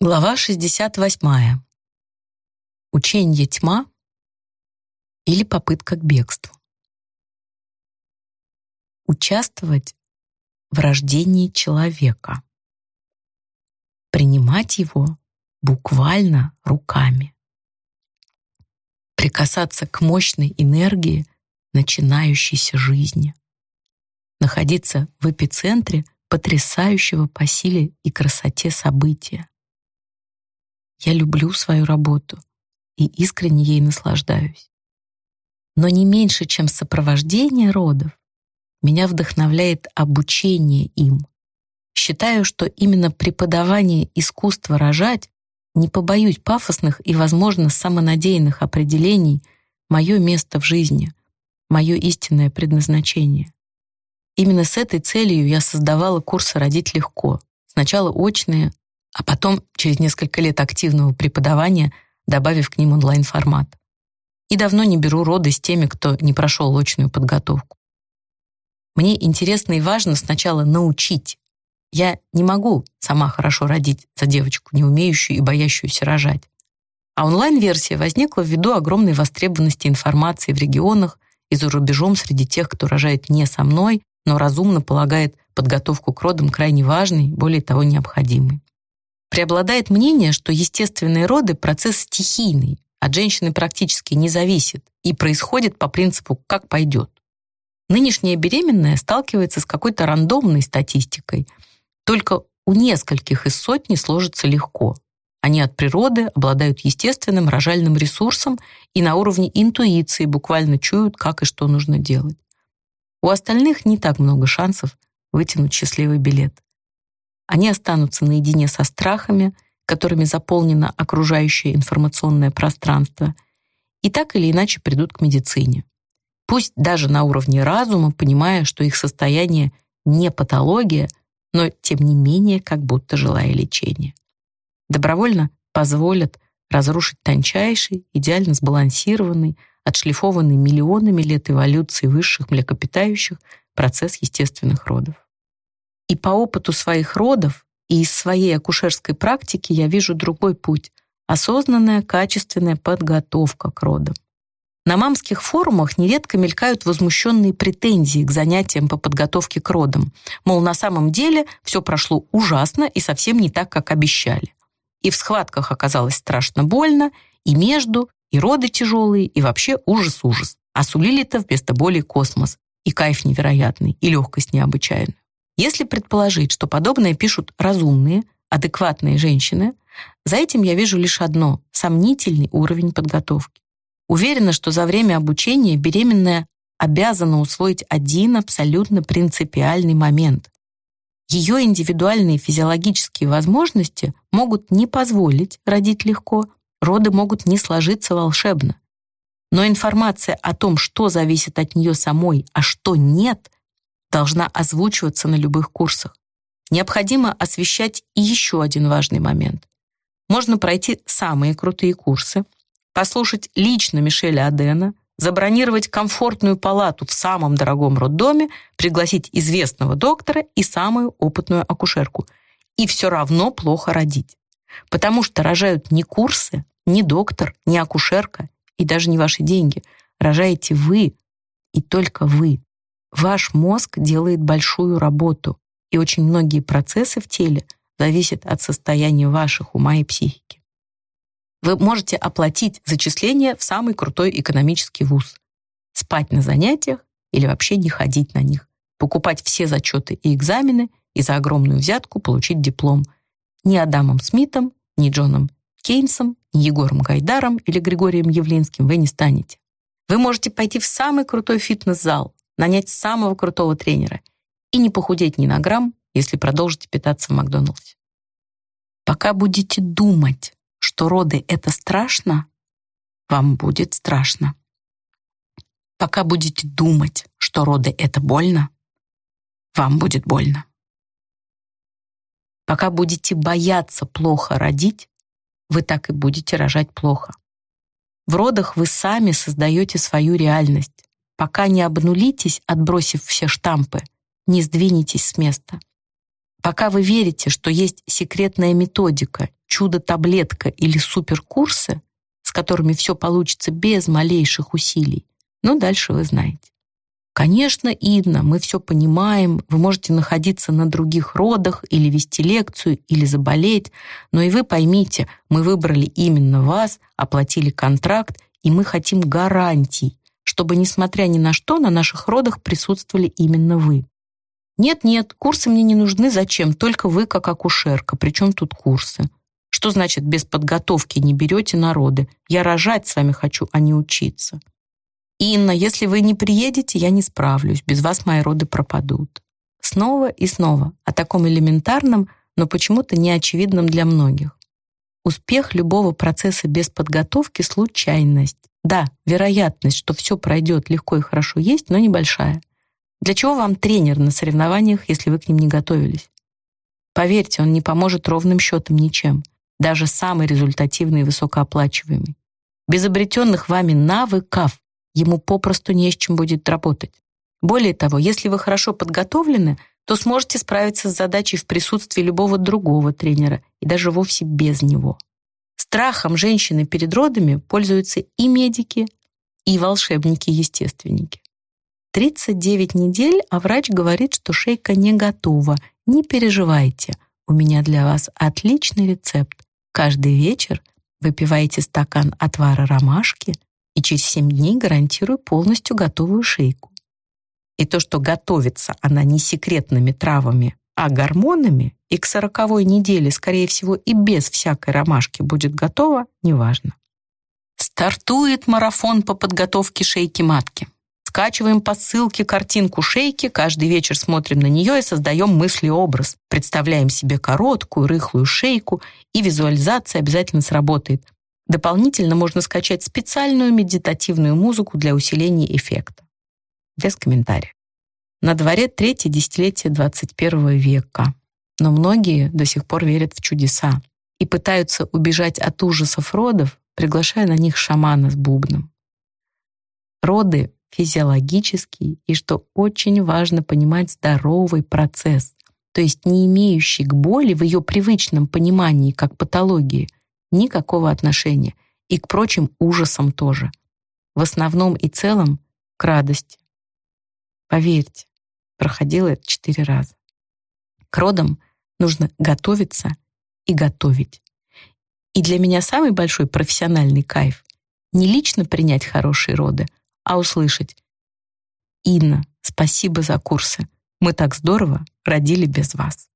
Глава 68. Учение тьма или попытка к бегству. Участвовать в рождении человека. Принимать его буквально руками. Прикасаться к мощной энергии начинающейся жизни. Находиться в эпицентре потрясающего по силе и красоте события я люблю свою работу и искренне ей наслаждаюсь. Но не меньше, чем сопровождение родов, меня вдохновляет обучение им. Считаю, что именно преподавание искусства рожать, не побоюсь пафосных и, возможно, самонадеянных определений, мое место в жизни, мое истинное предназначение. Именно с этой целью я создавала курсы «Родить легко». Сначала очные, а потом, через несколько лет активного преподавания, добавив к ним онлайн-формат. И давно не беру роды с теми, кто не прошел очную подготовку. Мне интересно и важно сначала научить. Я не могу сама хорошо родить за девочку, не умеющую и боящуюся рожать. А онлайн-версия возникла ввиду огромной востребованности информации в регионах и за рубежом среди тех, кто рожает не со мной, но разумно полагает подготовку к родам крайне важной, более того, необходимой. Преобладает мнение, что естественные роды — процесс стихийный, от женщины практически не зависит и происходит по принципу «как пойдет». Нынешняя беременная сталкивается с какой-то рандомной статистикой, только у нескольких из сотни сложится легко. Они от природы обладают естественным рожальным ресурсом и на уровне интуиции буквально чуют, как и что нужно делать. У остальных не так много шансов вытянуть счастливый билет. Они останутся наедине со страхами, которыми заполнено окружающее информационное пространство, и так или иначе придут к медицине. Пусть даже на уровне разума, понимая, что их состояние не патология, но тем не менее как будто желая лечения. Добровольно позволят разрушить тончайший, идеально сбалансированный, отшлифованный миллионами лет эволюции высших млекопитающих процесс естественных родов. И по опыту своих родов и из своей акушерской практики я вижу другой путь — осознанная, качественная подготовка к родам. На мамских форумах нередко мелькают возмущенные претензии к занятиям по подготовке к родам. Мол, на самом деле все прошло ужасно и совсем не так, как обещали. И в схватках оказалось страшно больно, и между, и роды тяжелые, и вообще ужас-ужас. А сулили-то вместо боли космос, и кайф невероятный, и легкость необычайная. Если предположить, что подобное пишут разумные, адекватные женщины, за этим я вижу лишь одно — сомнительный уровень подготовки. Уверена, что за время обучения беременная обязана усвоить один абсолютно принципиальный момент. Ее индивидуальные физиологические возможности могут не позволить родить легко, роды могут не сложиться волшебно. Но информация о том, что зависит от нее самой, а что нет, должна озвучиваться на любых курсах. Необходимо освещать и еще один важный момент. Можно пройти самые крутые курсы, послушать лично Мишеля Адена, забронировать комфортную палату в самом дорогом роддоме, пригласить известного доктора и самую опытную акушерку. И все равно плохо родить. Потому что рожают не курсы, не доктор, не акушерка и даже не ваши деньги. Рожаете вы и только вы. Ваш мозг делает большую работу, и очень многие процессы в теле зависят от состояния ваших ума и психики. Вы можете оплатить зачисление в самый крутой экономический вуз, спать на занятиях или вообще не ходить на них, покупать все зачеты и экзамены и за огромную взятку получить диплом. Ни Адамом Смитом, ни Джоном Кейнсом, ни Егором Гайдаром или Григорием Явлинским вы не станете. Вы можете пойти в самый крутой фитнес-зал, нанять самого крутого тренера и не похудеть ни на грамм, если продолжите питаться в Макдоналдсе. Пока будете думать, что роды — это страшно, вам будет страшно. Пока будете думать, что роды — это больно, вам будет больно. Пока будете бояться плохо родить, вы так и будете рожать плохо. В родах вы сами создаете свою реальность. Пока не обнулитесь, отбросив все штампы, не сдвинетесь с места. Пока вы верите, что есть секретная методика чудо-таблетка или суперкурсы, с которыми все получится без малейших усилий, но дальше вы знаете. Конечно, Инна, мы все понимаем, вы можете находиться на других родах или вести лекцию, или заболеть, но и вы поймите, мы выбрали именно вас, оплатили контракт, и мы хотим гарантий, чтобы, несмотря ни на что, на наших родах присутствовали именно вы. Нет-нет, курсы мне не нужны, зачем? Только вы как акушерка, причем тут курсы? Что значит без подготовки не берете народы? Я рожать с вами хочу, а не учиться. «Инна, если вы не приедете, я не справлюсь, без вас мои роды пропадут». Снова и снова о таком элементарном, но почему-то неочевидном для многих. Успех любого процесса без подготовки — случайность. Да, вероятность, что все пройдет легко и хорошо есть, но небольшая. Для чего вам тренер на соревнованиях, если вы к ним не готовились? Поверьте, он не поможет ровным счетом ничем, даже самый результативный и высокооплачиваемый. Без обретенных вами навыков ему попросту не с чем будет работать. Более того, если вы хорошо подготовлены, то сможете справиться с задачей в присутствии любого другого тренера и даже вовсе без него. Страхом женщины перед родами пользуются и медики, и волшебники-естественники. 39 недель, а врач говорит, что шейка не готова. Не переживайте, у меня для вас отличный рецепт. Каждый вечер выпиваете стакан отвара ромашки, и через 7 дней гарантирую полностью готовую шейку. И то, что готовится она не секретными травами, а гормонами, и к сороковой неделе, скорее всего, и без всякой ромашки будет готова, неважно. Стартует марафон по подготовке шейки матки. Скачиваем по ссылке картинку шейки, каждый вечер смотрим на нее и создаем мысли-образ. Представляем себе короткую, рыхлую шейку, и визуализация обязательно сработает. Дополнительно можно скачать специальную медитативную музыку для усиления эффекта. Без комментариев. На дворе третье десятилетие 21 века, но многие до сих пор верят в чудеса и пытаются убежать от ужасов родов, приглашая на них шамана с бубном. Роды физиологический и, что очень важно понимать, здоровый процесс, то есть не имеющий к боли в ее привычном понимании как патологии – никакого отношения. И к прочим ужасам тоже. В основном и целом к радости. Поверьте, проходила это четыре раза. К родам нужно готовиться и готовить. И для меня самый большой профессиональный кайф не лично принять хорошие роды, а услышать «Инна, спасибо за курсы. Мы так здорово родили без вас».